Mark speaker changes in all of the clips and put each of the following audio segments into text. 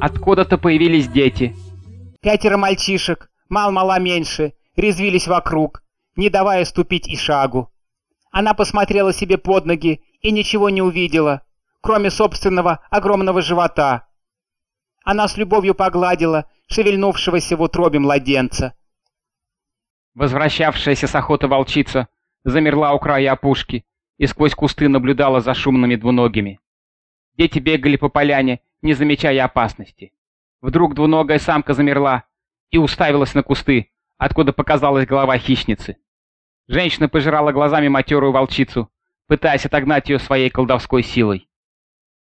Speaker 1: Откуда-то появились дети.
Speaker 2: Пятеро мальчишек, мал-мала меньше, резвились вокруг, не давая ступить и шагу. Она посмотрела себе под ноги и ничего не увидела, кроме собственного огромного живота. Она с любовью погладила шевельнувшегося в утробе младенца.
Speaker 1: Возвращавшаяся с охоты волчица замерла у края опушки и сквозь кусты наблюдала за шумными двуногими. Дети бегали по поляне, не замечая опасности. Вдруг двуногая самка замерла и уставилась на кусты, откуда показалась голова хищницы. Женщина пожирала глазами матерую волчицу, пытаясь отогнать ее своей колдовской силой.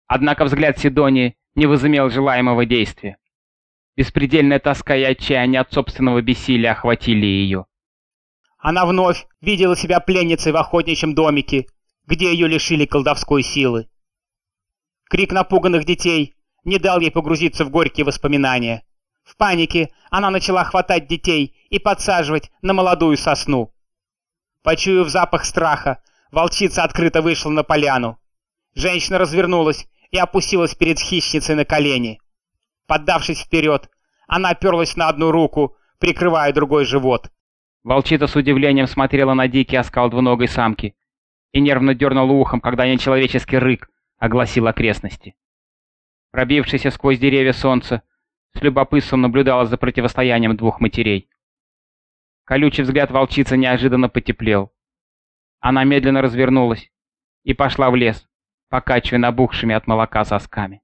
Speaker 1: Однако взгляд Сидонии не возымел желаемого действия. Беспредельная тоска и отчаяние от собственного бессилия охватили ее.
Speaker 2: Она вновь видела себя пленницей в охотничьем домике, где ее лишили колдовской силы. Крик напуганных детей не дал ей погрузиться в горькие воспоминания. В панике она начала хватать детей и подсаживать на молодую сосну. Почуяв запах страха, волчица открыто вышла на поляну. Женщина развернулась и опустилась перед хищницей на колени. Поддавшись вперед, она оперлась на одну руку, прикрывая другой живот.
Speaker 1: Волчица с удивлением смотрела на дикий оскал двуногой самки и нервно дернула ухом, когда нечеловеческий рык огласил окрестности. Пробившееся сквозь деревья солнце с любопытством наблюдало за противостоянием двух матерей. Колючий взгляд волчицы неожиданно потеплел. Она медленно развернулась и пошла в лес, покачивая набухшими от молока сосками.